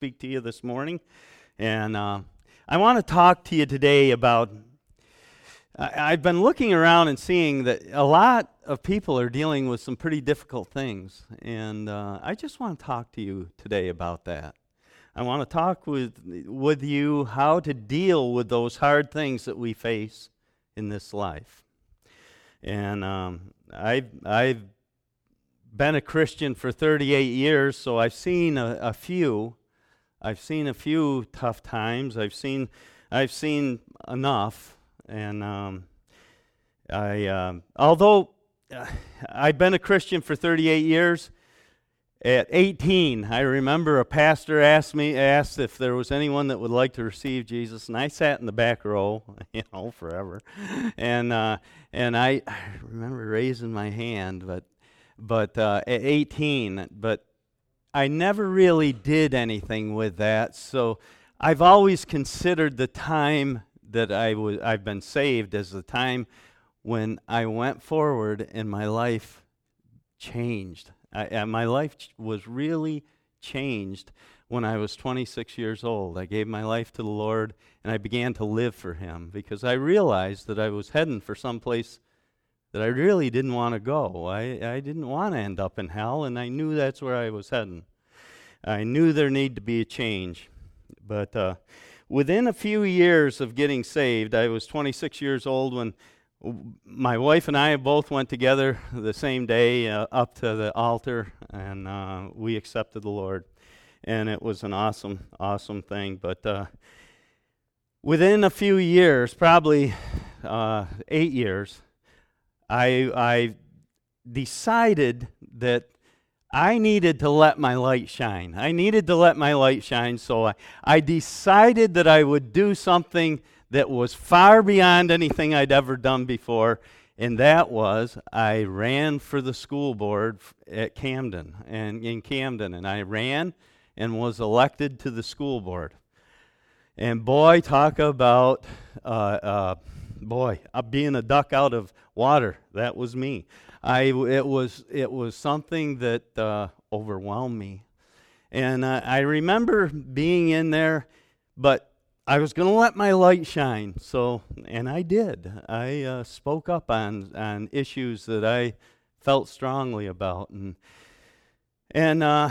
speak to you this morning. And uh, I want to talk to you today about. I've been looking around and seeing that a lot of people are dealing with some pretty difficult things. And uh, I just want to talk to you today about that. I want to talk with, with you how to deal with those hard things that we face in this life. And um, I've, I've been a Christian for 38 years, so I've seen a, a, few. I've seen a few tough times. I've seen, I've seen enough, and um, I, um, although uh, I've been a Christian for 38 years. At 18, I remember a pastor asked me asked if there was anyone that would like to receive Jesus, and I sat in the back row, you know, forever, and uh, and I, I remember raising my hand, but but uh, at 18, but I never really did anything with that. So I've always considered the time that I was I've been saved as the time when I went forward and my life changed. I, uh, my life was really changed when I was 26 years old. I gave my life to the Lord and I began to live for Him because I realized that I was heading for some place that I really didn't want to go. I, I didn't want to end up in hell, and I knew that's where I was heading. I knew there needed to be a change. But uh, within a few years of getting saved, I was 26 years old when my wife and I both went together the same day uh, up to the altar, and uh, we accepted the Lord. And it was an awesome, awesome thing. But uh, within a few years, probably uh, eight years, I, I decided that I needed to let my light shine. I needed to let my light shine, so I, I decided that I would do something that was far beyond anything I'd ever done before, and that was I ran for the school board at Camden and in Camden, and I ran and was elected to the school board. And boy, talk about uh, uh, boy, uh, being a duck out of water, that was me. I, it, was, it was something that uh, overwhelmed me. And uh, I remember being in there, but I was going to let my light shine. So, and I did. I uh, spoke up on, on issues that I felt strongly about. And, and uh,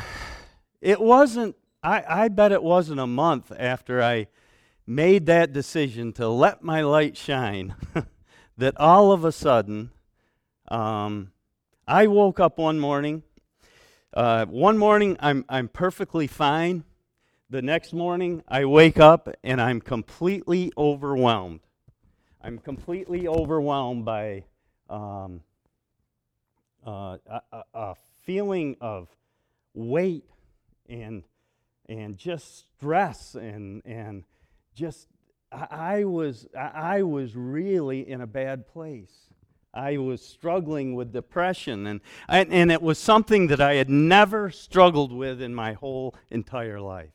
it wasn't, I, I bet it wasn't a month after I made that decision to let my light shine, that all of a sudden, um, I woke up one morning. Uh, one morning, I'm, I'm perfectly fine. The next morning, I wake up and I'm completely overwhelmed. I'm completely overwhelmed by um, uh, a, a feeling of weight and, and just stress and, and just I, was I was really in a bad place. I was struggling with depression, and, and, it was something that I had never struggled with in my whole entire life.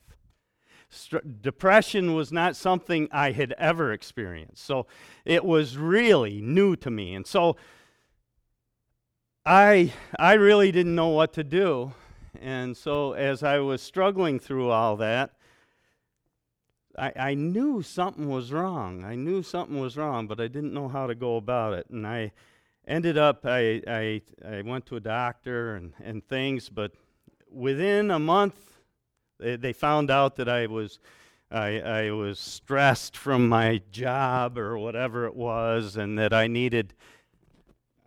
depression was not something I had ever experienced, so it was really new to me. And so I, I really didn't know what to do. And so as I was struggling through all that, I, I knew something was wrong. I knew something was wrong, but I didn't know how to go about it. And I ended up, I, I, I went to a doctor and, and things, but within a month, they, they found out that I was, I, I was stressed from my job or whatever it was, and that I needed,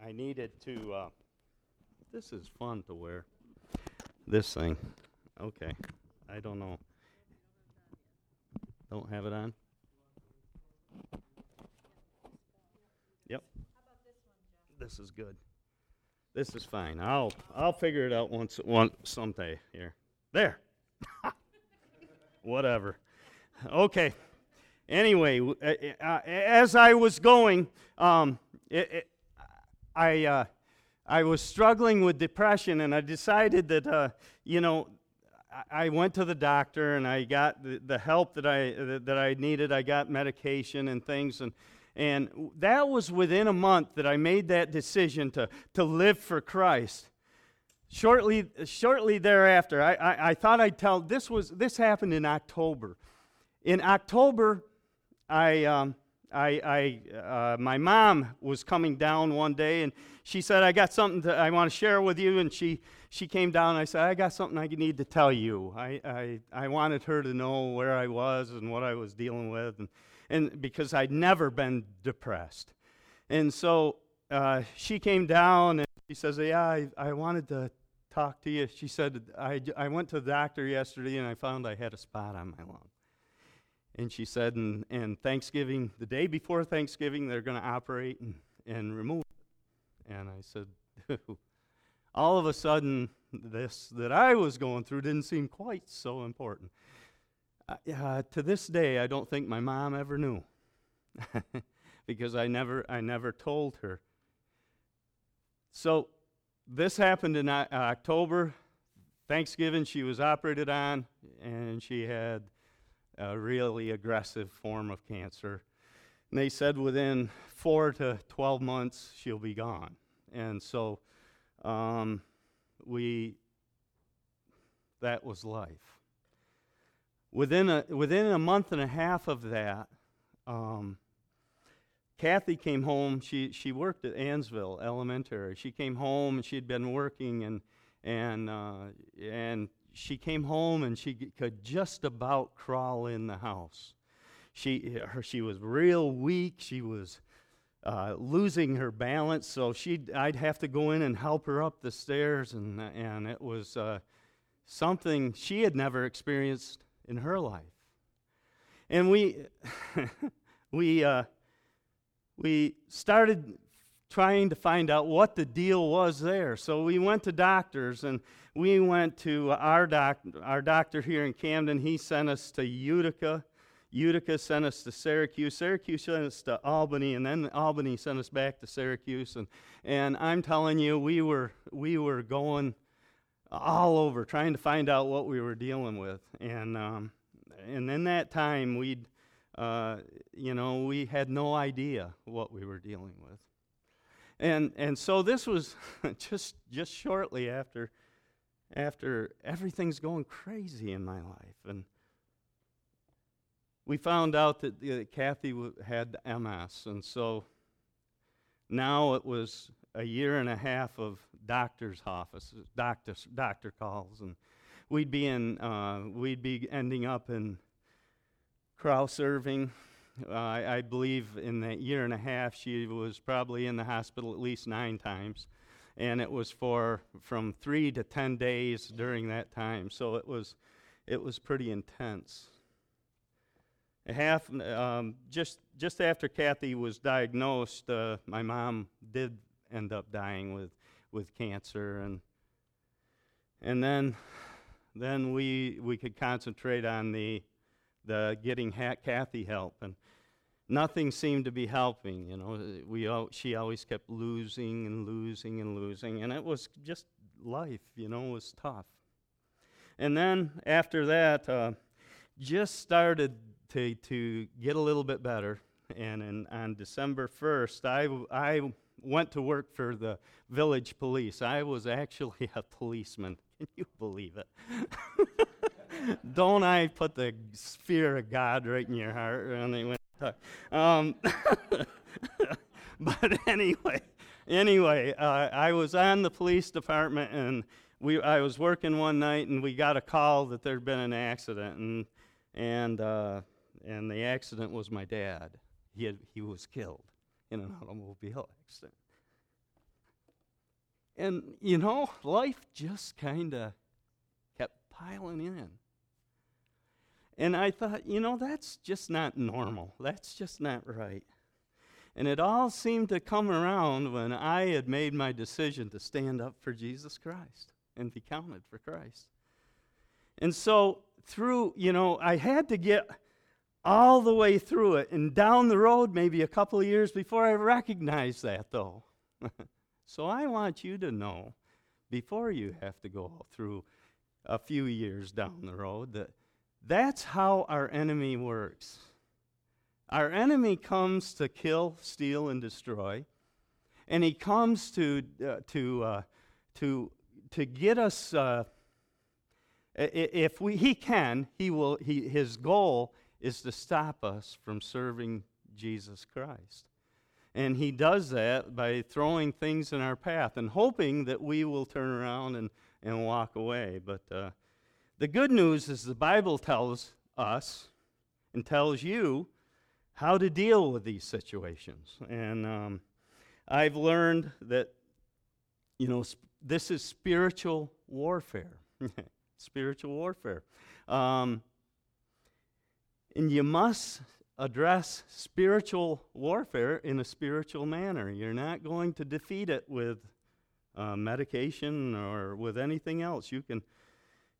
I needed to, uh, this is fun to wear, this thing. Okay, I don't know. Don't have it on? Yep. This is good. This is fine. I'll I'll figure it out once one someday here. There. Whatever. Okay. Anyway, uh, uh, as I was going, um, it, it, I uh, I was struggling with depression, and I decided that uh, you know I went to the doctor and I got the, the help that I, that I needed. I got medication and things. And, and that was within a month that I made that decision to, to live for Christ. shortly, shortly thereafter, I, I, I, thought I'd tell. This was this happened in October. In October, I, um, I, I uh, my mom was coming down one day, and she said, "I got something that I want to share with you." And she she came down. And I said, "I got something I need to tell you." I, I I wanted her to know where I was and what I was dealing with, and and because I'd never been depressed, and so uh, she came down and she says, Yeah, I, I wanted to talk to you. She said, I, I went to the doctor yesterday and I found I had a spot on my lung. And she said, and, and Thanksgiving, the day before Thanksgiving, they're going to operate and, and remove it. And I said, all of a sudden, this that I was going through didn't seem quite so important. Uh, to this day, I don't think my mom ever knew because I never, I never told her. So this happened in uh, October. Thanksgiving, she was operated on, and she had a really aggressive form of cancer. And they said within four to 12 months, she'll be gone. And so um, we, that was life. Within a, within a month and a half of that, um, Kathy came home. She, she worked at Annsville Elementary. She came home and she'd been working, and, and, uh, and she came home and she could just about crawl in the house. She, her, she was real weak. She was uh, losing her balance, so she I'd have to go in and help her up the stairs, and, and it was uh, something she had never experienced in her life. And we, we, uh, we started trying to find out what the deal was there. So we went to doctors and we went to our, doc- our doctor here in Camden. He sent us to Utica. Utica sent us to Syracuse. Syracuse sent us to Albany, and then Albany sent us back to Syracuse. And, and I'm telling you, we were, we were going all over trying to find out what we were dealing with. And, um, and in that time, we'd uh, you know, we had no idea what we were dealing with. And, and so this was just, just shortly after, after everything's going crazy in my life. And we found out that uh, Kathy w- had MS. And so now it was a year and a half of doctor's offices, doctor, doctor calls. And we'd be, in, uh, we'd be ending up in Crouse Irving. Uh, I, I, believe in that year and a half, she was probably in the hospital at least nine times. And it was for from three to ten days during that time. So it was, it was pretty intense. Half, um, just, just after Kathy was diagnosed, uh, my mom did end up dying with, with cancer. And, and then, then we, we could concentrate on the the getting ha- Kathy help, and nothing seemed to be helping. You know, we she always kept losing and losing and losing, and it was just life. You know, was tough. And then after that, uh, just started to to get a little bit better. And in, on December first, I I went to work for the village police. I was actually a policeman. Can you believe it? Don't I put the fear of God right in your heart? Um, but anyway, anyway, uh, I was on the police department and we, I was working one night and we got a call that there'd been an accident and and uh, and the accident was my dad. He had, he was killed in an automobile accident. And you know, life just kind of kept piling in. And I thought, you know, that's just not normal. That's just not right. And it all seemed to come around when I had made my decision to stand up for Jesus Christ and be counted for Christ. And so, through, you know, I had to get all the way through it and down the road, maybe a couple of years before I recognize that, though. so, I want you to know before you have to go through a few years down the road that that's how our enemy works. Our enemy comes to kill, steal, and destroy, and he comes to, uh, to, uh, to to get us. Uh, if we, he can, he will. He, his goal is to stop us from serving Jesus Christ. And he does that by throwing things in our path and hoping that we will turn around and, and walk away. But uh, the good news is the Bible tells us and tells you how to deal with these situations. And um, I've learned that, you know, sp- this is spiritual warfare. spiritual warfare. Um, and you must address spiritual warfare in a spiritual manner. You're not going to defeat it with uh, medication or with anything else. You can,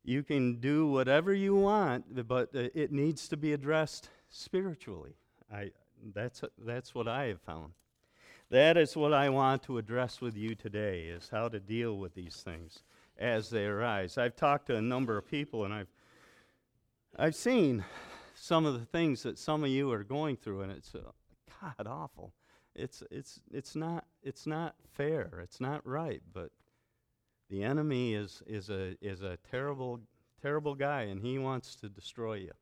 you can do whatever you want, but uh, it needs to be addressed spiritually. I, that's, that's what I have found. That is what I want to address with you today, is how to deal with these things as they arise. I've talked to a number of people, and I've, I've seen some of the things that some of you are going through, and it's uh, God awful. It's it's it's not it's not fair. It's not right. But the enemy is is a is a terrible terrible guy, and he wants to destroy you.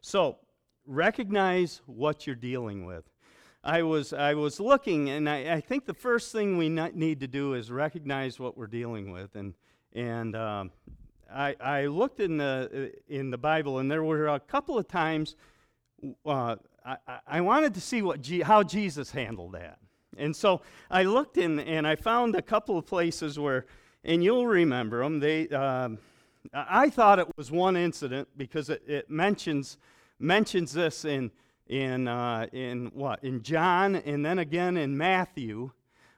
So recognize what you're dealing with. I was I was looking, and I, I think the first thing we need to do is recognize what we're dealing with, and and um, I, I looked in the, in the Bible, and there were a couple of times uh, I, I wanted to see what G, how Jesus handled that. And so I looked in, and I found a couple of places where, and you'll remember them. They, um, I thought it was one incident because it, it mentions mentions this in in uh, in what in John, and then again in Matthew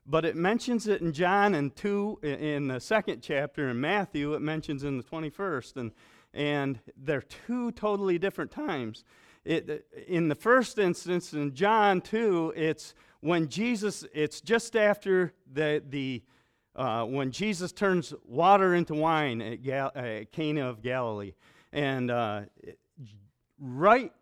but it mentions it in John and 2 in the second chapter in Matthew it mentions in the 21st and and they're two totally different times. It, in the first instance in John 2 it's when Jesus it's just after the the uh, when Jesus turns water into wine at, Gal- at Cana of Galilee. And uh, right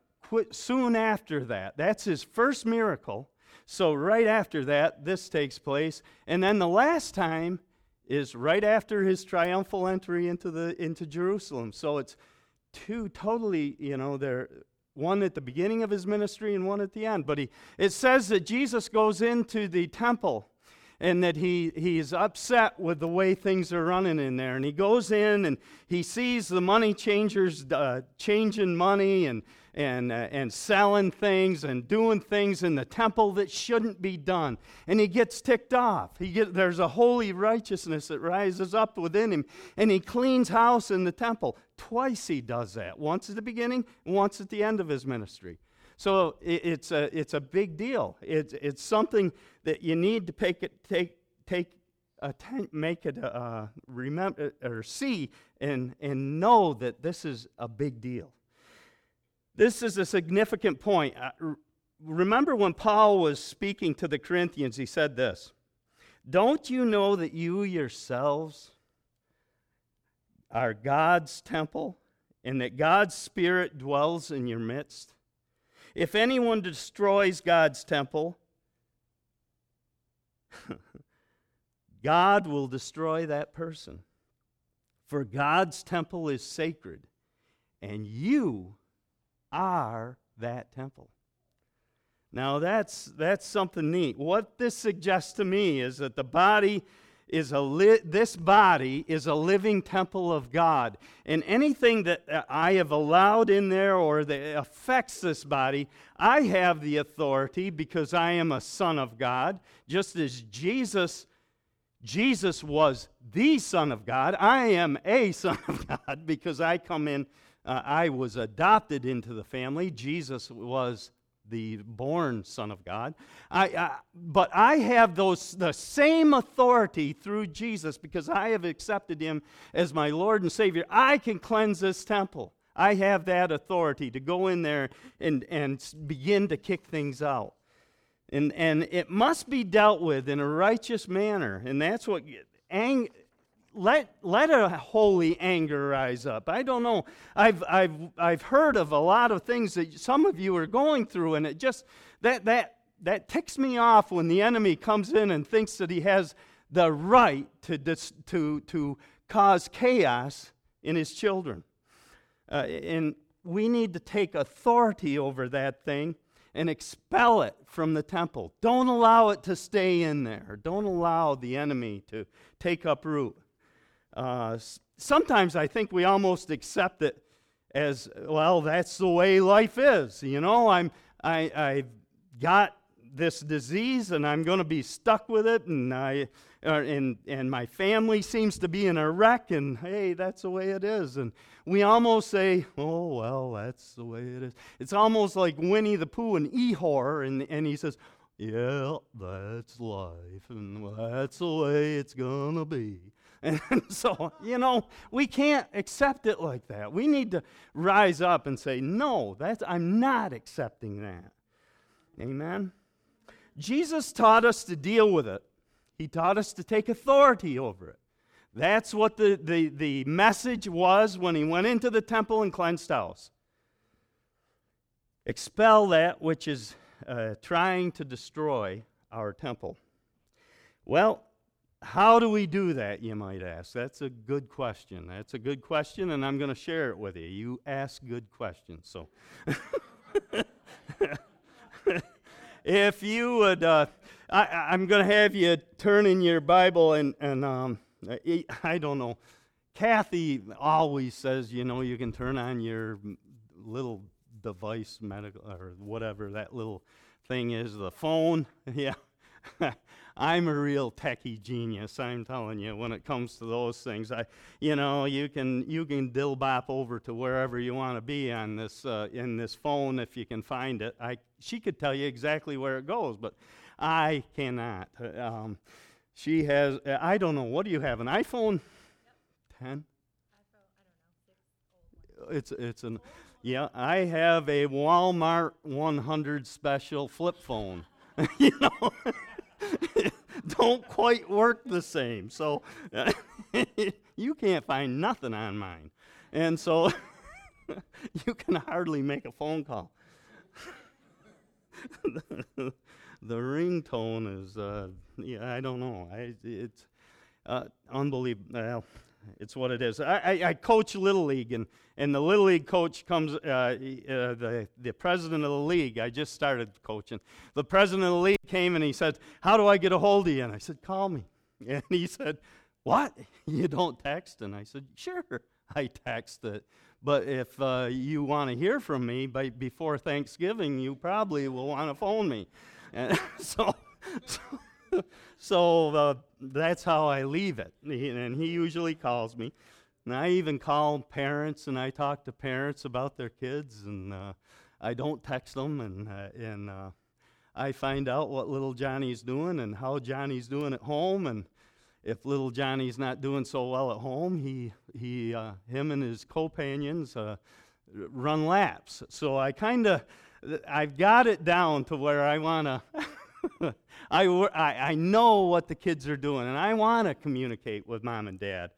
soon after that that's his first miracle so, right after that, this takes place. And then the last time is right after his triumphal entry into, the, into Jerusalem. So, it's two totally, you know, they're one at the beginning of his ministry and one at the end. But he, it says that Jesus goes into the temple and that he, he's upset with the way things are running in there. And he goes in and he sees the money changers uh, changing money and, and, uh, and selling things and doing things in the temple that shouldn't be done. And he gets ticked off. He get, there's a holy righteousness that rises up within him. And he cleans house in the temple. Twice he does that once at the beginning, once at the end of his ministry. So it, it's, a, it's a big deal. It's, it's something that you need to take, it, take, take atten- make it uh, remember or see and, and know that this is a big deal. This is a significant point. Remember when Paul was speaking to the Corinthians, he said this Don't you know that you yourselves are God's temple and that God's Spirit dwells in your midst? If anyone destroys God's temple, God will destroy that person. For God's temple is sacred, and you are that temple. Now that's that's something neat. What this suggests to me is that the body is a li- this body is a living temple of God. And anything that uh, I have allowed in there or that affects this body, I have the authority because I am a son of God, just as Jesus Jesus was the son of God. I am a son of God because I come in uh, I was adopted into the family. Jesus was the born Son of God. I, uh, but I have those, the same authority through Jesus because I have accepted him as my Lord and Savior. I can cleanse this temple. I have that authority to go in there and, and begin to kick things out. And, and it must be dealt with in a righteous manner. And that's what ang- let, let a holy anger rise up. I don't know. I've, I've, I've heard of a lot of things that some of you are going through, and it just, that, that, that ticks me off when the enemy comes in and thinks that he has the right to, dis, to, to cause chaos in his children. Uh, and we need to take authority over that thing and expel it from the temple. Don't allow it to stay in there. Don't allow the enemy to take up root. Uh, sometimes I think we almost accept it as well. That's the way life is. You know, I'm I I've got this disease and I'm going to be stuck with it, and I uh, and and my family seems to be in a wreck, and hey, that's the way it is. And we almost say, oh well, that's the way it is. It's almost like Winnie the Pooh and Eeyore, and and he says, yeah, that's life, and that's the way it's gonna be. And so, you know, we can't accept it like that. We need to rise up and say, no, that's, I'm not accepting that. Amen? Jesus taught us to deal with it, He taught us to take authority over it. That's what the, the, the message was when He went into the temple and cleansed house. Expel that which is uh, trying to destroy our temple. Well, how do we do that, you might ask? That's a good question. That's a good question, and I'm going to share it with you. You ask good questions. So, if you would, uh, I, am going to have you turn in your Bible, and, and um, I don't know. Kathy always says, you know, you can turn on your little device, medical, or whatever that little thing is, the phone. Yeah. I'm a real techie genius. I'm telling you, when it comes to those things, I, you know, you can you can dill bop over to wherever you want to be on this uh, in this phone if you can find it. I she could tell you exactly where it goes, but I cannot. Um, she has. I don't know. What do you have? An iPhone? Ten. It's it's an. Yeah, I have a Walmart 100 special flip phone. you know. don't quite work the same. So you can't find nothing on mine. And so you can hardly make a phone call. the, ringtone is, uh, yeah, I don't know. I, it's uh, unbelievable. It's what it is. I, I, I, coach Little League, and, and the Little League coach comes, uh, uh, the, the president of the league, I just started coaching. The president of the league came and he said, How do I get a hold of you? And I said, Call me. And he said, What? You don't text? And I said, Sure, I text it. But if uh, you want to hear from me by, before Thanksgiving, you probably will want to phone me. And so, so so uh, that's how I leave it. And he usually calls me. And I even call parents and I talk to parents about their kids. And uh, I don't text them. And, uh, and uh, I find out what little Johnny's doing and how Johnny's doing at home. And if little Johnny's not doing so well at home, he, he, uh, him and his companions uh, run laps. So I kind of, I've got it down to where I want to. I, I, I know what the kids are doing, and I want to communicate with mom and dad,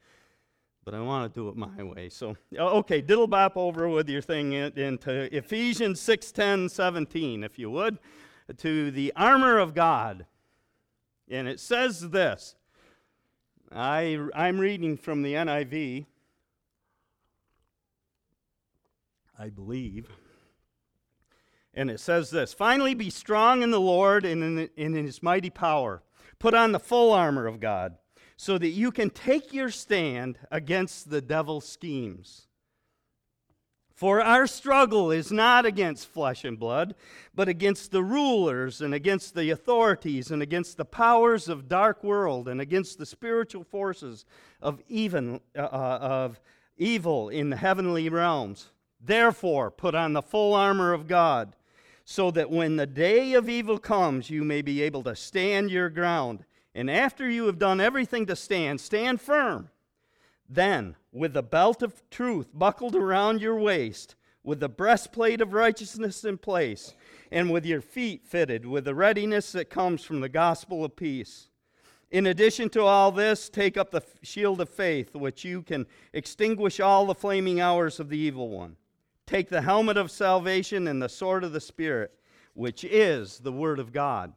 but I want to do it my way. So, okay, diddle bop over with your thing into Ephesians 6 10, 17, if you would, to the armor of God. And it says this I, I'm reading from the NIV, I believe. And it says this Finally, be strong in the Lord and in, in his mighty power. Put on the full armor of God so that you can take your stand against the devil's schemes. For our struggle is not against flesh and blood, but against the rulers and against the authorities and against the powers of dark world and against the spiritual forces of even uh, uh of evil in the heavenly realms. Therefore, put on the full armor of God so that when the day of evil comes, you may be able to stand your ground. And after you have done everything to stand, stand firm. Then, with the belt of truth buckled around your waist, with the breastplate of righteousness in place, and with your feet fitted with the readiness that comes from the gospel of peace. In addition to all this, take up the shield of faith, which you can extinguish all the flaming hours of the evil one. Take the helmet of salvation and the sword of the Spirit, which is the Word of God.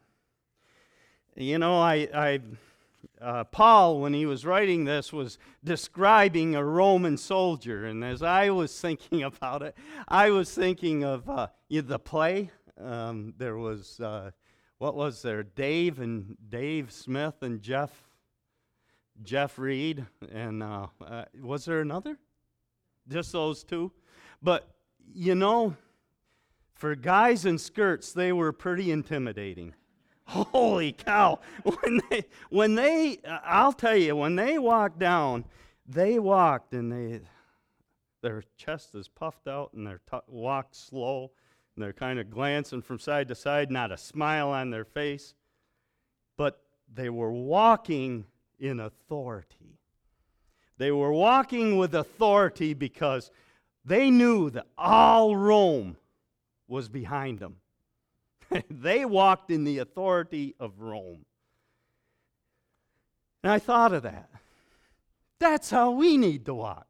You know, I, I uh, Paul, when he was writing this, was describing a Roman soldier. And as I was thinking about it, I was thinking of uh, the play. Um, there was, uh, what was there? Dave and Dave Smith and Jeff, Jeff Reed. And uh, uh, was there another? Just those two? But, you know, for guys in skirts, they were pretty intimidating. Holy cow. When they, when they, I'll tell you, when they walked down, they walked and they, their chest is puffed out and they t- walk slow and they're kind of glancing from side to side, not a smile on their face. But they were walking in authority. They were walking with authority because they knew that all Rome was behind them. they walked in the authority of Rome. And I thought of that. That's how we need to walk.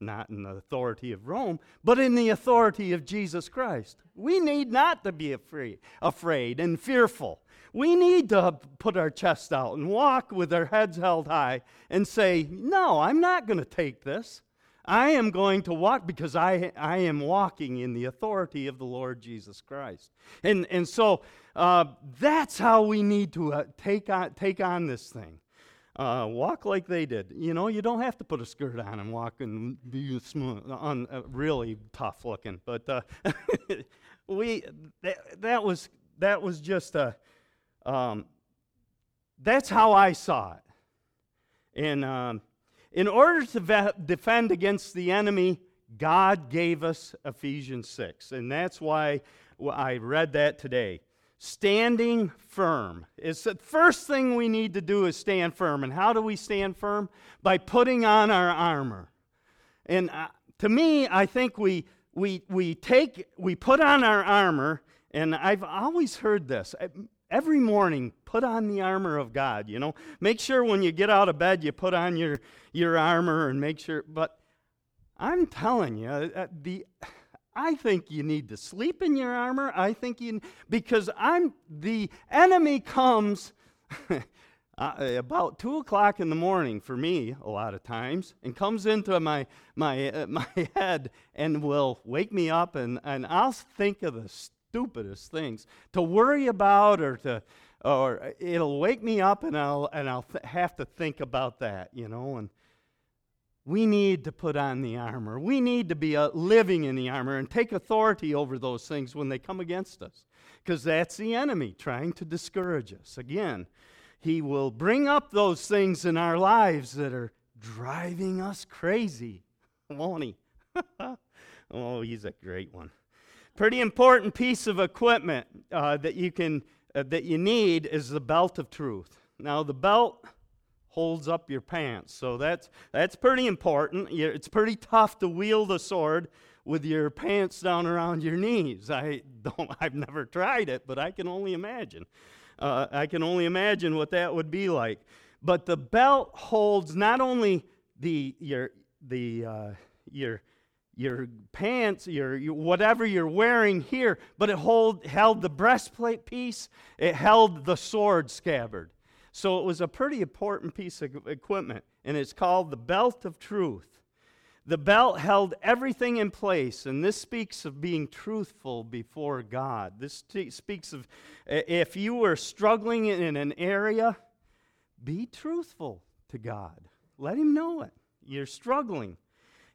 Not in the authority of Rome, but in the authority of Jesus Christ. We need not to be afraid, afraid and fearful. We need to put our chest out and walk with our heads held high and say, No, I'm not going to take this. I am going to walk because I, I am walking in the authority of the Lord Jesus Christ. And, and so uh, that's how we need to uh, take, on, take on this thing. Uh, walk like they did. You know, you don't have to put a skirt on and walk and be smooth, on, uh, really tough looking. But uh, we that, that was that was just a um, that's how I saw it. And um, in order to ve- defend against the enemy, God gave us Ephesians 6. And that's why I read that today. Standing firm. It's the first thing we need to do is stand firm. And how do we stand firm? By putting on our armor. And uh, to me, I think we, we, we take, we put on our armor, and I've always heard this every morning put on the armor of god you know? Make sure when you get out of bed you put on your your armor and make sure but i'm telling you uh, the i think you need to sleep in your armor. I think you because i'm the enemy comes uh, about two o'clock in the morning for me a lot of times and comes into my my uh, my head and will wake me up and and i'll think of the stupidest things to worry about or to or it'll wake me up and I'll and I'll th- have to think about that, you know, and we need to put on the armor. We need to be uh, living in the armor and take authority over those things when they come against us. Because that's the enemy trying to discourage us. Again, he will bring up those things in our lives that are driving us crazy, won't he? oh, he's a great one pretty important piece of equipment uh, that you can uh, that you need is the belt of truth. Now the belt holds up your pants, so that's that's pretty important. It's pretty tough to wield a sword with your pants down around your knees. I don't. I've never tried it, but I can only imagine. Uh, I can only imagine what that would be like. But the belt holds not only the your the uh, your your pants, your, your, whatever you're wearing here, but it hold, held the breastplate piece, it held the sword scabbard. So it was a pretty important piece of equipment, and it's called the belt of truth. The belt held everything in place, and this speaks of being truthful before God. This t- speaks of if you were struggling in an area, be truthful to God. Let Him know it. You're struggling.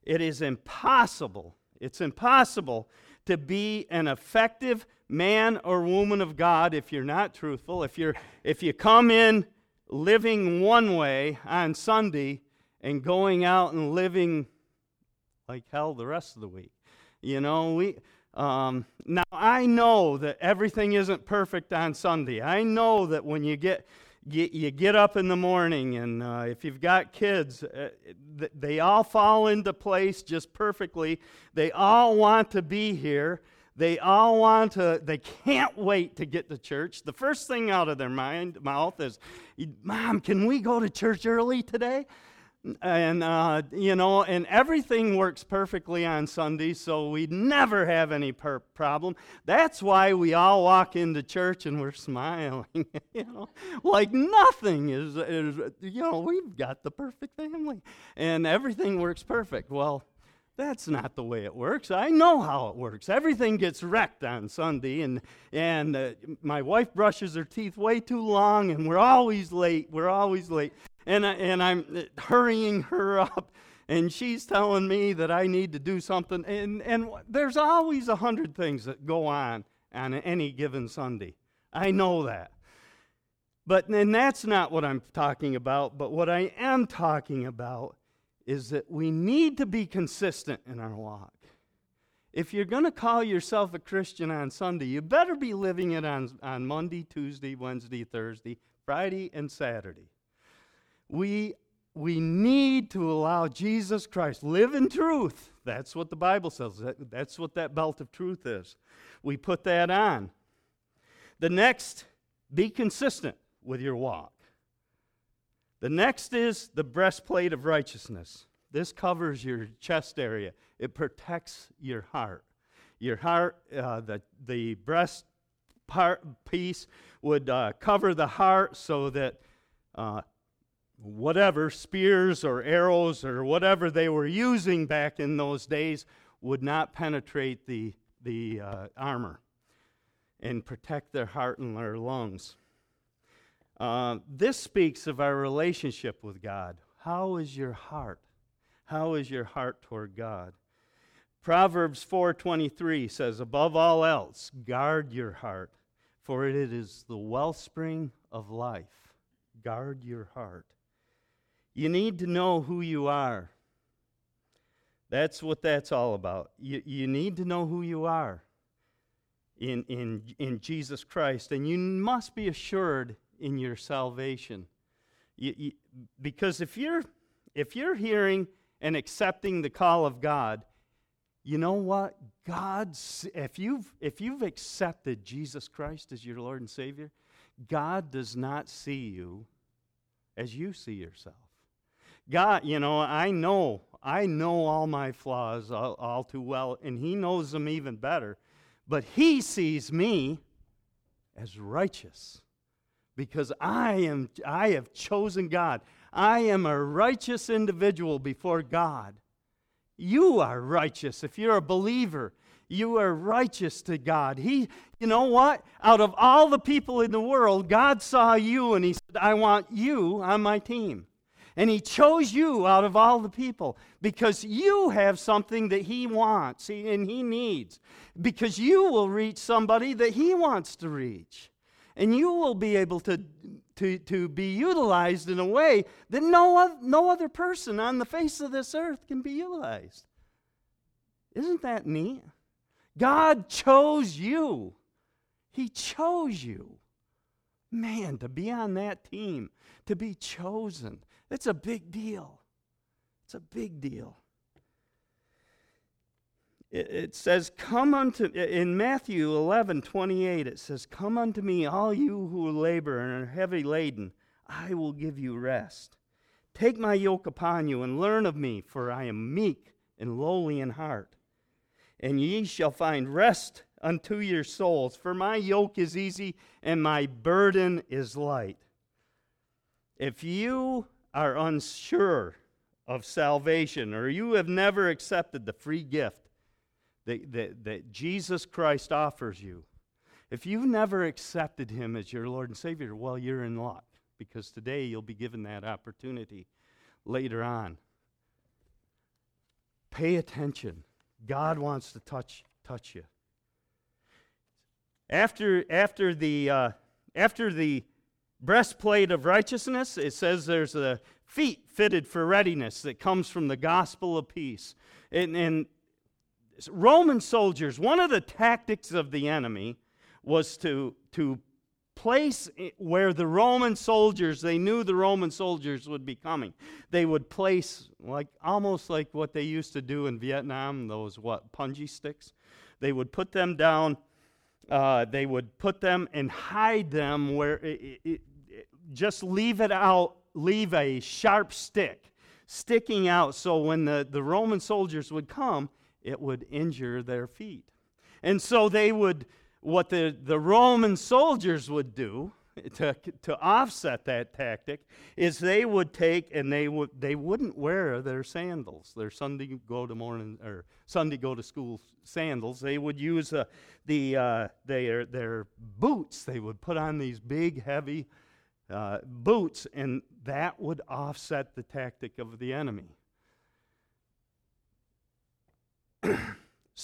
It is impossible, it's impossible to be an effective man or woman of God if you're not truthful. If, you're, if you come in living one way on Sunday and going out and living like hell the rest of the week. You know, we. Um, now I know that everything isn't perfect on Sunday. I know that when you get you, you get up in the morning, and uh, if you've got kids, uh, they all fall into place just perfectly. They all want to be here. They all want to, they can't wait to get to church. The first thing out of their mind, mouth is, Mom, can we go to church early today? And uh, you know and everything works perfectly on sunday so we never have any per- problem. That's why we all walk into church and we're smiling you know? Like nothing is, is you know we've got the perfect family and everything works perfect. Well that's not the way it works. I know how it works. Everything gets wrecked on Sunday, and, and uh, my wife brushes her teeth way too long, and we're always late. We're always late and, I, and I'm hurrying her up, and she's telling me that I need to do something. And, and there's always a hundred things that go on on any given Sunday. I know that. But and that's not what I'm talking about. But what I am talking about is that we need to be consistent in our walk. If you're going to call yourself a Christian on Sunday, you better be living it on, on Monday, Tuesday, Wednesday, Thursday, Friday, and Saturday we, we need to allow Jesus Christ live in truth. That's what the Bible says. That, that's what that belt of truth is. We put that on. The next, be consistent with your walk. The next is the breastplate of righteousness. This covers your chest area, it protects your heart. Your heart, uh, the, the breast part, piece would uh, cover the heart so that uh, whatever, spears or arrows or whatever they were using back in those days, would not penetrate the, the uh, armor and protect their heart and their lungs. Uh, this speaks of our relationship with God. How is your heart? How is your heart toward God? Proverbs 4:23 says, "Above all else, guard your heart, for it is the wellspring of life." Guard your heart. You need to know who you are. That's what that's all about. You, you need to know who you are in, in, in Jesus Christ, and you must be assured in your salvation. You, you, because if you're, if you're hearing and accepting the call of God, you know what? God's, if you've, if you've accepted Jesus Christ as your Lord and Savior, God does not see you as you see yourself. God, you know, I know, I know all my flaws all, all, too well, and He knows them even better. But He sees me as righteous because I am, I have chosen God. I am a righteous individual before God. You are righteous if you're a believer. You are righteous to God. He, you know what? Out of all the people in the world, God saw you and He said, I want you on my team. And He chose you out of all the people because you have something that He wants and He needs. Because you will reach somebody that He wants to reach. And you will be able to, to, to be utilized in a way that no, no other person on the face of this earth can be utilized. Isn't that neat? God chose you. He chose you. Man, to be on that team, to be chosen, it's a big deal. It's a big deal. It, it says, Come unto, in Matthew 11 28, it says, Come unto me, all you who labor and are heavy laden, I will give you rest. Take my yoke upon you and learn of me, for I am meek and lowly in heart. And ye shall find rest unto your souls, for my yoke is easy and my burden is light. If you are unsure of salvation or you have never accepted the free gift that, that, that Jesus Christ offers you, if you've never accepted him as your Lord and Savior, well, you're in luck because today you'll be given that opportunity later on. Pay attention. God wants to touch, touch you. After, after, the, uh, after the breastplate of righteousness, it says there's a feet fitted for readiness that comes from the gospel of peace. And, and Roman soldiers, one of the tactics of the enemy was to, to place where the Roman soldiers, they knew the Roman soldiers would be coming. They would place, like almost like what they used to do in Vietnam, those what, punji sticks? They would put them down uh, they would put them and hide them where it, it, just leave it out, leave a sharp stick sticking out. So when the, the Roman soldiers would come, it would injure their feet. And so they would, what the, the Roman soldiers would do to, to offset that tactic is they would take and they would they wouldn't wear their sandals, their Sunday go to morning or Sunday go to school sandals. They would use uh, the uh, their their boots. They would put on these big heavy uh, boots, and that would offset the tactic of the enemy.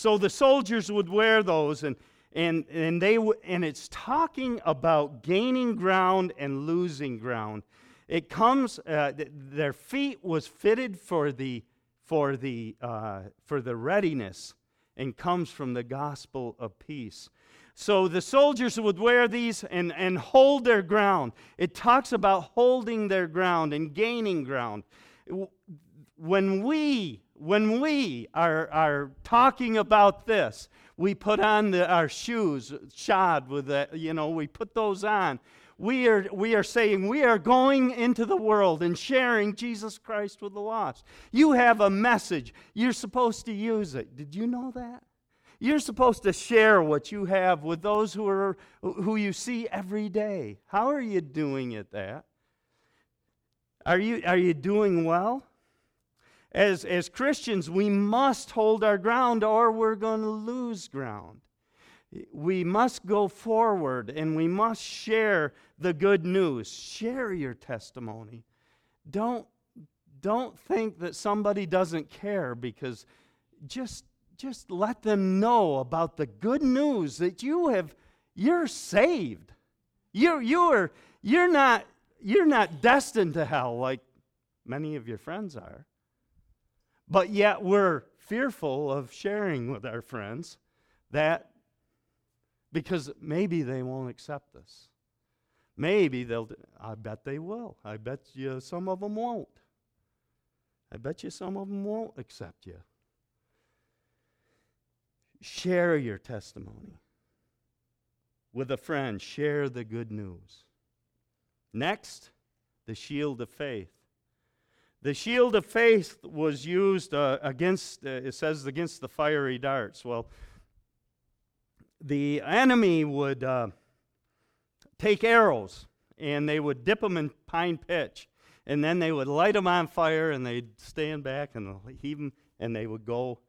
So the soldiers would wear those and and, and, they, and it's talking about gaining ground and losing ground. It comes, uh, th- their feet was fitted for the, for, the, uh, for the readiness and comes from the gospel of peace. So the soldiers would wear these and, and hold their ground. It talks about holding their ground and gaining ground. When we, when we are, are talking about this, we put on the, our shoes, shod with that, you know, we put those on. We are, we are saying we are going into the world and sharing Jesus Christ with the lost. You have a message. You're supposed to use it. Did you know that? You're supposed to share what you have with those who, are, who you see every day. How are you doing at that? Are you, are you doing well? As, as Christians, we must hold our ground or we're going to lose ground. We must go forward and we must share the good news. Share your testimony. Don't, don't think that somebody doesn't care because just, just let them know about the good news that you have, you're saved. You're, you're, you're, not, you're not destined to hell like many of your friends are. But yet we're fearful of sharing with our friends that because maybe they won't accept us. Maybe they'll, I bet they will. I bet you some of them won't. I bet you some of them won't accept you. Share your testimony with a friend. Share the good news. Next, the shield of faith. The shield of faith was used uh, against, uh, it says, against the fiery darts. Well, the enemy would uh, take arrows and they would dip them in pine pitch, and then they would light them on fire and they'd stand back and heave them, and they would go.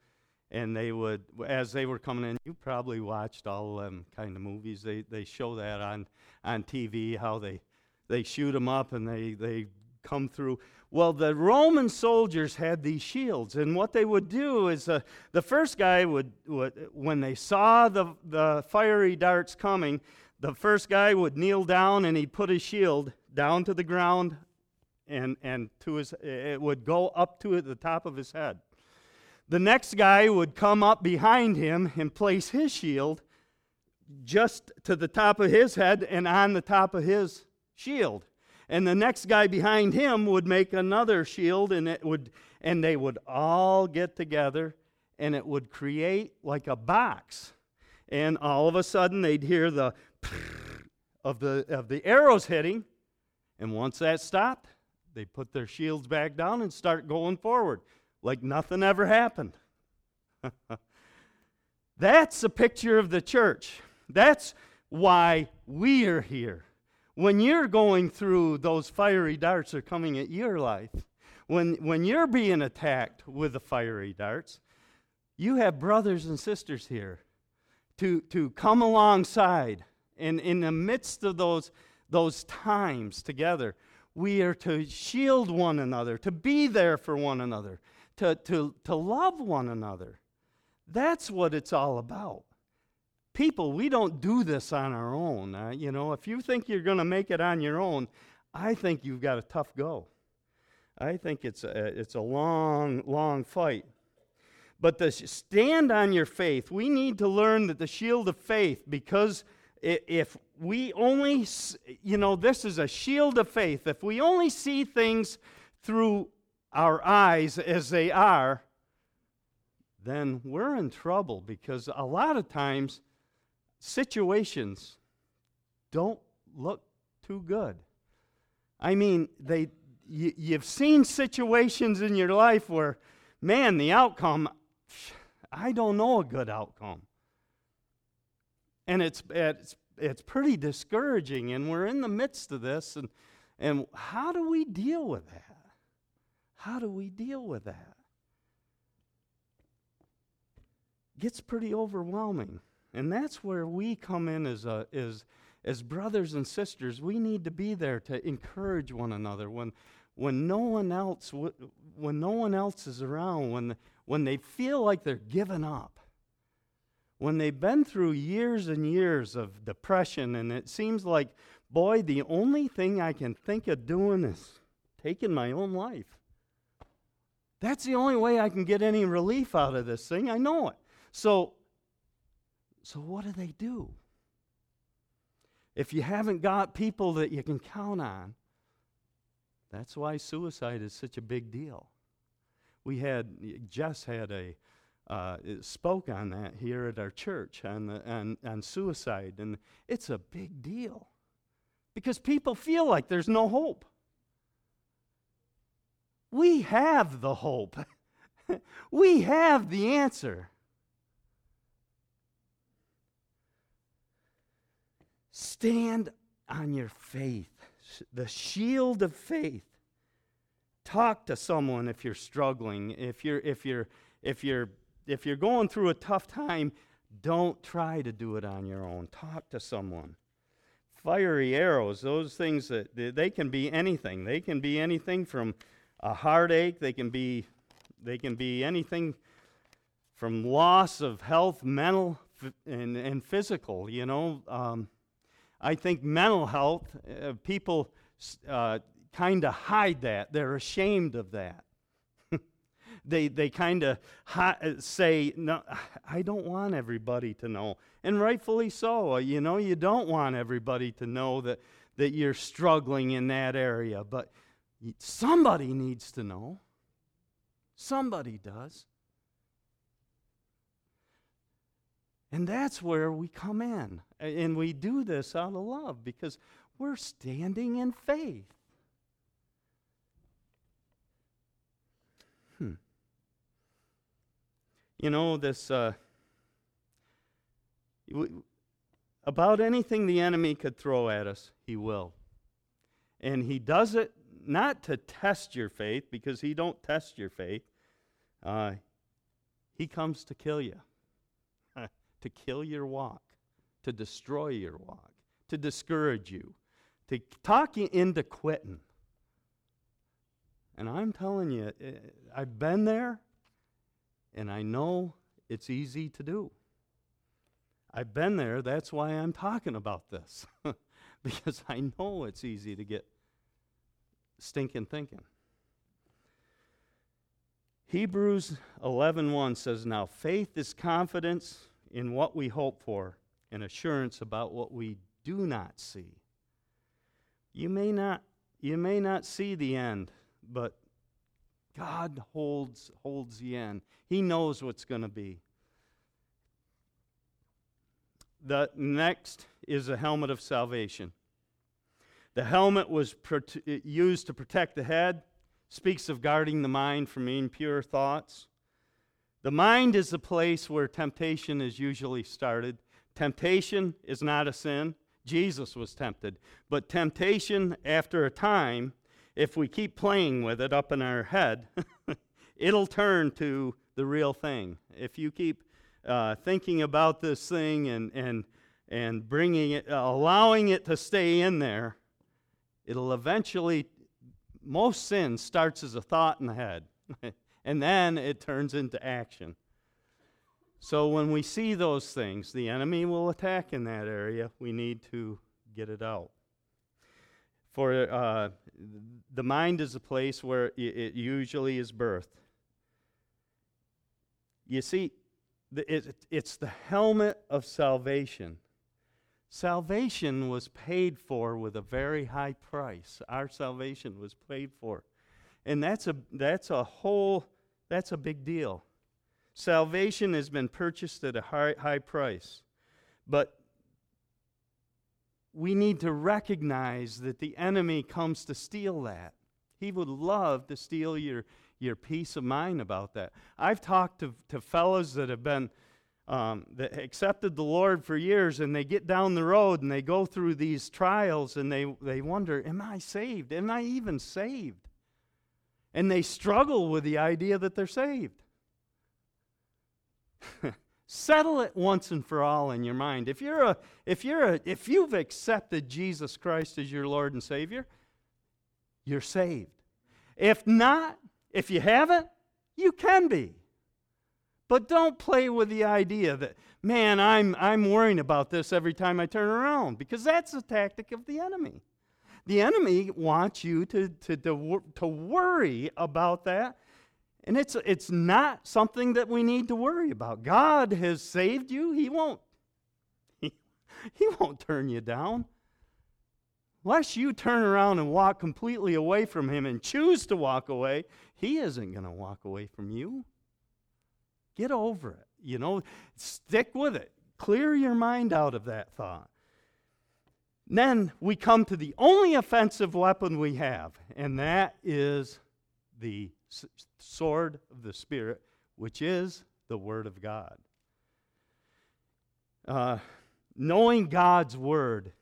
And they would, as they were coming in, you probably watched all them kind of movies. They, they show that on, on TV, how they, they shoot them up and they, they come through. Well, the Roman soldiers had these shields, and what they would do is uh, the first guy would, would, when they saw the, the fiery darts coming, the first guy would kneel down and he'd put his shield down to the ground and, and to his, it would go up to the top of his head. The next guy would come up behind him and place his shield just to the top of his head and on the top of his shield and the next guy behind him would make another shield and it would and they would all get together and it would create like a box. And all of a sudden they'd hear the of the of the arrows hitting. And once that stopped they put their shields back down and start going forward like nothing ever happened. That's a picture of the church. That's why we are here when you're going through those fiery darts are coming at your life, when, when you're being attacked with the fiery darts, you have brothers and sisters here to, to come alongside. And in the midst of those, those times together, we are to shield one another, to be there for one another, to, to, to love one another. That's what it's all about people, we don't do this on our own. Uh, you know, if you think you're going to make it on your own, I think you've got a tough go. I think it's a, it's a long, long fight. But to stand on your faith, we need to learn that the shield of faith, because if we only, you know, this is a shield of faith. If we only see things through our eyes as they are, then we're in trouble because a lot of times situations don't look too good. I mean, they you, you've seen situations in your life where, man, the outcome, I don't know a good outcome. And it's, it's, it's pretty discouraging, and we're in the midst of this, and, and how do we deal with that? How do we deal with that? Gets pretty overwhelming. And that's where we come in as, a, as, as brothers and sisters. We need to be there to encourage one another when, when no one else when no one else is around, when, when they feel like they're giving up, when they've been through years and years of depression, and it seems like, boy, the only thing I can think of doing is taking my own life. That's the only way I can get any relief out of this thing. I know it. So, so what do they do? If you haven't got people that you can count on, that's why suicide is such a big deal. We had, Jess had a, uh, spoke on that here at our church on, the, on, on suicide, and it's a big deal because people feel like there's no hope. We have the hope. we have the answer. Stand on your faith, the shield of faith. Talk to someone if you're struggling. If you're if you're if you're if you're going through a tough time, don't try to do it on your own. Talk to someone. Fiery arrows, those things that they can be anything. They can be anything from a heartache, they can be they can be anything from loss of health, mental and, and physical. You know, um, I think mental health, uh, people uh, kind of hide that. They're ashamed of that. they they kind of hi- uh, say, "No, I don't want everybody to know," and rightfully so. Uh, you know, you don't want everybody to know that that you're struggling in that area, but somebody needs to know. Somebody does. And that's where we come in. And we do this out of love because we're standing in faith. Hmm. You know, this, uh, about anything the enemy could throw at us, he will. And he does it not to test your faith, because he don't test your faith. Uh, he comes to kill you, to kill your walk, to destroy your walk, to discourage you, to talk you into quitting. And I'm telling you, eh, I've been there, and I know it's easy to do. I've been there, that's why I'm talking about this. because I know it's easy to get stinking thinking. Hebrews 11:1 says now faith is confidence in what we hope for and assurance about what we do not see. You may not you may not see the end, but God holds holds the end. He knows what's going to be. The next is a helmet of salvation. The helmet was used to protect the head, speaks of guarding the mind from impure thoughts. The mind is the place where temptation is usually started. Temptation is not a sin. Jesus was tempted. But temptation, after a time, if we keep playing with it up in our head, it'll turn to the real thing. If you keep uh, thinking about this thing and, and, and bringing it, uh, allowing it to stay in there, it'll eventually, most sin starts as a thought in the head, and then it turns into action. So when we see those things, the enemy will attack in that area. We need to get it out. For uh, the mind is a place where it usually is birthed. You see, it's the helmet of salvation Salvation was paid for with a very high price. Our salvation was paid for. And that's a, that's a whole, that's a big deal. Salvation has been purchased at a high, high price. But we need to recognize that the enemy comes to steal that. He would love to steal your, your peace of mind about that. I've talked to, to fellows that have been um, that accepted the Lord for years, and they get down the road and they go through these trials and they, they wonder, Am I saved? Am I even saved? And they struggle with the idea that they're saved. Settle it once and for all in your mind. If you're a if you're a if you've accepted Jesus Christ as your Lord and Savior, you're saved. If not, if you haven't, you can be. But don't play with the idea that, man, I'm, I'm worrying about this every time I turn around, because that's a tactic of the enemy. The enemy wants you to, to, to, to worry about that. And it's, it's not something that we need to worry about. God has saved you. He won't, he, he won't turn you down. Unless you turn around and walk completely away from Him and choose to walk away, He isn't going to walk away from you. Get over it. You know, stick with it. Clear your mind out of that thought. Then we come to the only offensive weapon we have, and that is the sword of the Spirit, which is the Word of God. Uh, knowing God's Word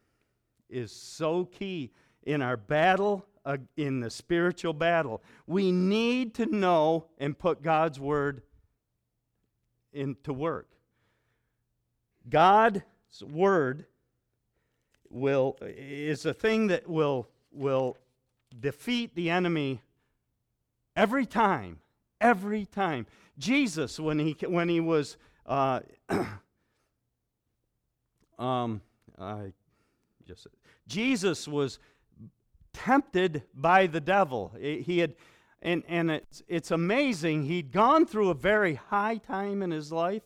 is so key in our battle, uh, in the spiritual battle. We need to know and put God's Word into work. God's word will is a thing that will will defeat the enemy every time every time jesus when he when he was uh, um, I just jesus was tempted by the devil he had and, and it's, it's amazing. He'd gone through a very high time in his life.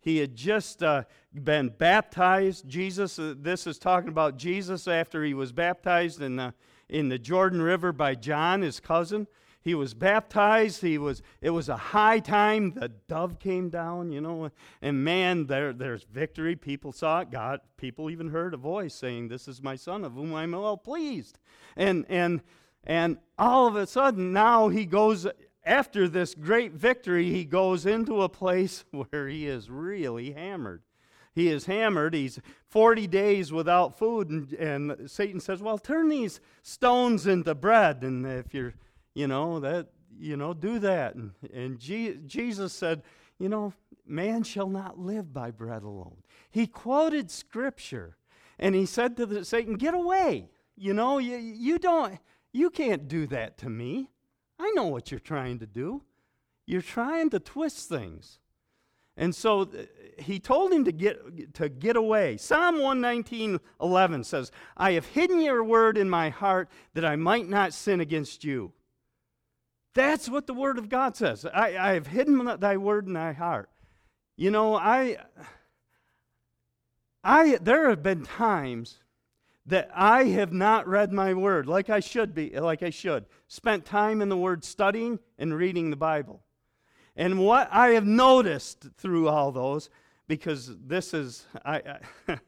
He had just uh, been baptized. Jesus, uh, this is talking about Jesus after he was baptized in the, in the Jordan River by John, his cousin. He was baptized. He was, it was a high time. The dove came down, you know, and man, there, there's victory. People saw it. God, people even heard a voice saying, This is my son of whom I'm well pleased. And, and and all of a sudden, now he goes, after this great victory, he goes into a place where he is really hammered. He is hammered. He's 40 days without food. And, and Satan says, Well, turn these stones into bread. And if you're, you know, that, you know, do that. And, and G- Jesus said, You know, man shall not live by bread alone. He quoted scripture and he said to the, Satan, Get away. You know, you, you don't you can't do that to me. I know what you're trying to do. You're trying to twist things. And so uh, he told him to get, to get away. Psalm 119, 11 says, I have hidden your word in my heart that I might not sin against you. That's what the word of God says. I, I have hidden thy word in thy heart. You know, I, I, there have been times that I have not read my word like I should be, like I should. Spent time in the word studying and reading the Bible. And what I have noticed through all those, because this is, I, I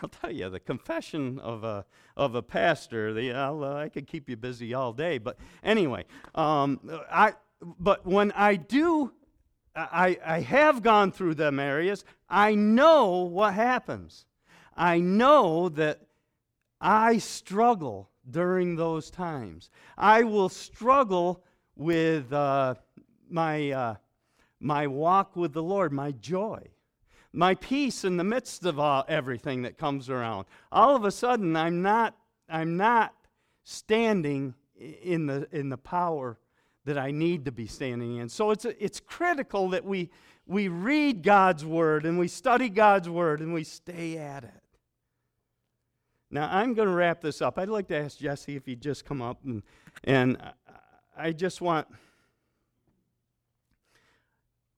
will tell you, the confession of a, of a pastor, the, uh, I could keep you busy all day. But anyway, um, I, but when I do, I, I have gone through them areas, I know what happens. I know that I struggle during those times. I will struggle with uh, my, uh, my walk with the Lord, my joy, my peace in the midst of all, everything that comes around. All of a sudden, I'm not, I'm not standing in the, in the power that I need to be standing in. So it's, it's critical that we, we read God's Word and we study God's Word and we stay at it. Now, I'm going to wrap this up. I'd like to ask Jesse if he'd just come up, and, and I just want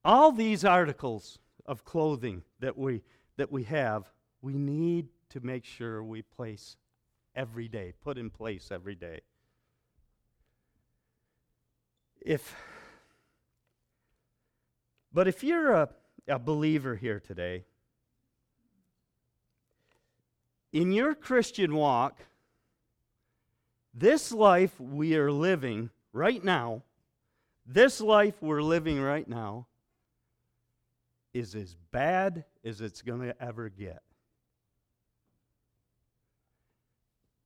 all these articles of clothing that we, that we have, we need to make sure we place every day, put in place every day. If, but if you're a, a believer here today, in your Christian walk, This life we are living right now, this life we're living right now, is as bad as it's going to ever get.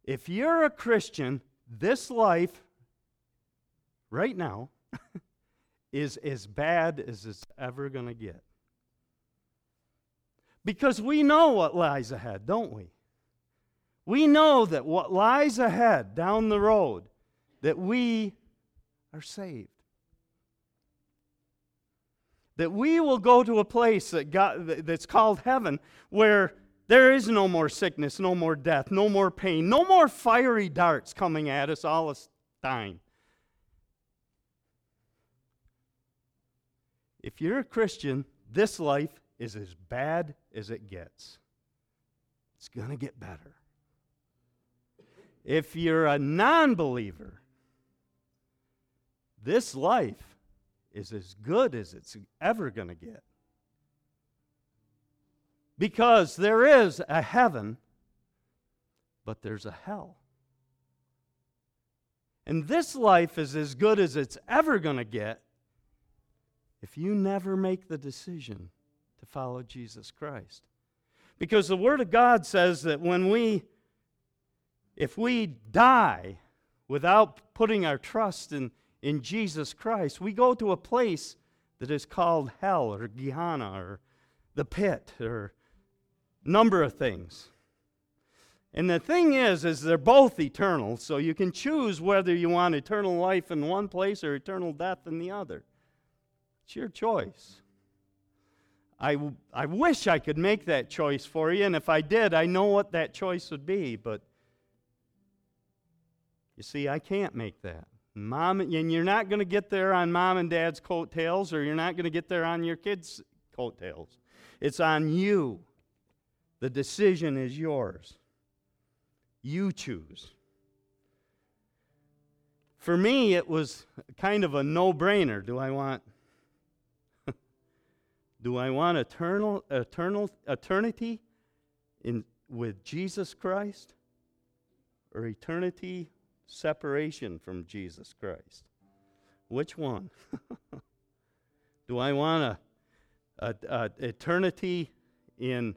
If you're a Christian, this life right now is as bad as it's ever going to get. Because we know what lies ahead, don't we? We know that what lies ahead down the road, that we are saved. That we will go to a place that God, that's called heaven where there is no more sickness, no more death, no more pain, no more fiery darts coming at us all the time. If you're a Christian, this life is as bad as it gets. It's going to get better. If you're a non believer, this life is as good as it's ever going to get. Because there is a heaven, but there's a hell. And this life is as good as it's ever going to get if you never make the decision to follow Jesus Christ. Because the Word of God says that when we, if we die without putting our trust in, in Jesus Christ, we go to a place that is called hell or Gehenna or the pit or number of things. And the thing is, is they're both eternal, so you can choose whether you want eternal life in one place or eternal death in the other. It's your choice. I, I wish I could make that choice for you, and if I did, I know what that choice would be, but you see, I can't make that. Mom, and you're not going to get there on mom and dad's coattails, or you're not going to get there on your kids' coattails. It's on you. The decision is yours. You choose. For me, it was kind of a no brainer. Do I want do I want eternal, eternal eternity in, with Jesus Christ or eternity separation from Jesus Christ? Which one? Do I want a, a, a, eternity in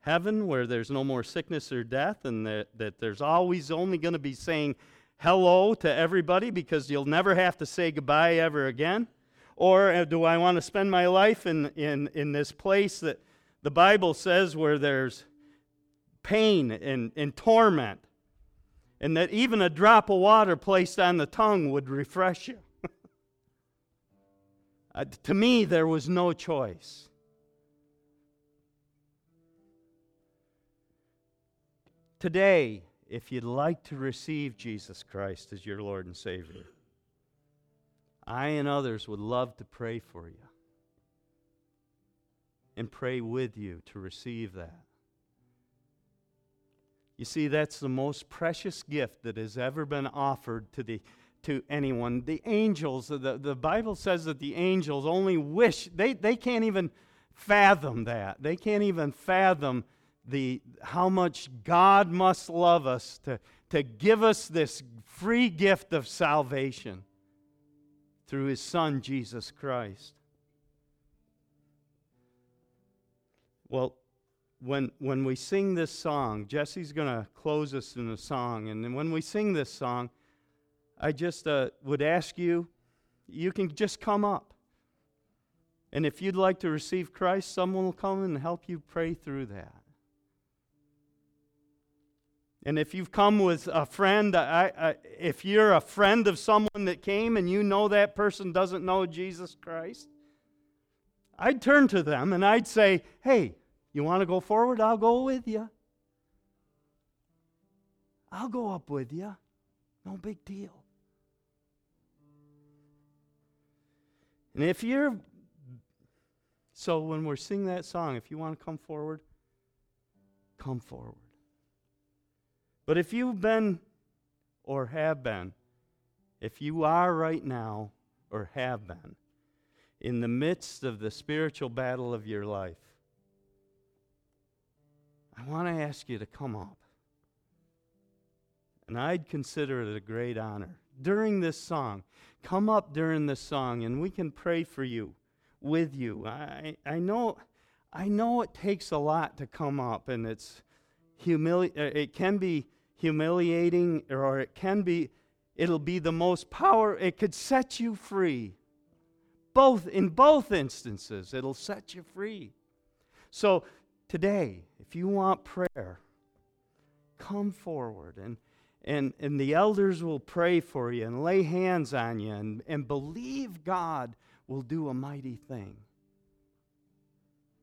heaven where there's no more sickness or death and that, that there's always only going to be saying hello to everybody because you'll never have to say goodbye ever again? Or uh, do I want to spend my life in, in, in this place that the Bible says where there's pain and, and torment, and that even a drop of water placed on the tongue would refresh you? uh, to me, there was no choice. Today, if you'd like to receive Jesus Christ as your Lord and Savior, I and others would love to pray for you and pray with you to receive that. You see, that's the most precious gift that has ever been offered to, the, to anyone. The angels, the, the Bible says that the angels only wish, they, they can't even fathom that. They can't even fathom the, how much God must love us to, to give us this free gift of salvation through his Son, Jesus Christ. Well, when, when we sing this song, Jesse's going to close us in a song. And when we sing this song, I just uh, would ask you, you can just come up. And if you'd like to receive Christ, someone will come and help you pray through that. And if you've come with a friend, I, I, if you're a friend of someone that came and you know that person doesn't know Jesus Christ, I'd turn to them and I'd say, hey, you want to go forward? I'll go with you. I'll go up with you. No big deal. And if you're, so when we're singing that song, if you want to come forward, come forward. But if you've been or have been, if you are right now or have been, in the midst of the spiritual battle of your life, I want to ask you to come up. And I'd consider it a great honor. During this song, come up during this song and we can pray for you, with you. I, I, know, I know it takes a lot to come up and it's humili- uh, it can be humiliating or it can be it'll be the most power it could set you free both in both instances it'll set you free so today if you want prayer come forward and and, and the elders will pray for you and lay hands on you and, and believe God will do a mighty thing.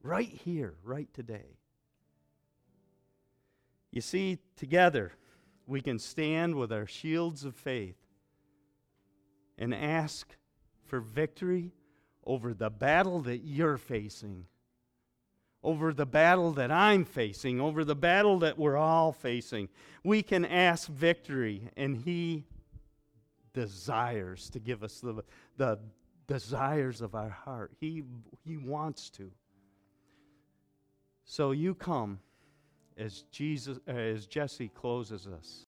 Right here, right today. You see, together we can stand with our shields of faith and ask for victory over the battle that you're facing over the battle that I'm facing, over the battle that we're all facing. We can ask victory, and He desires to give us the, the desires of our heart. He, he wants to. So you come as Jesus as Jesse closes us.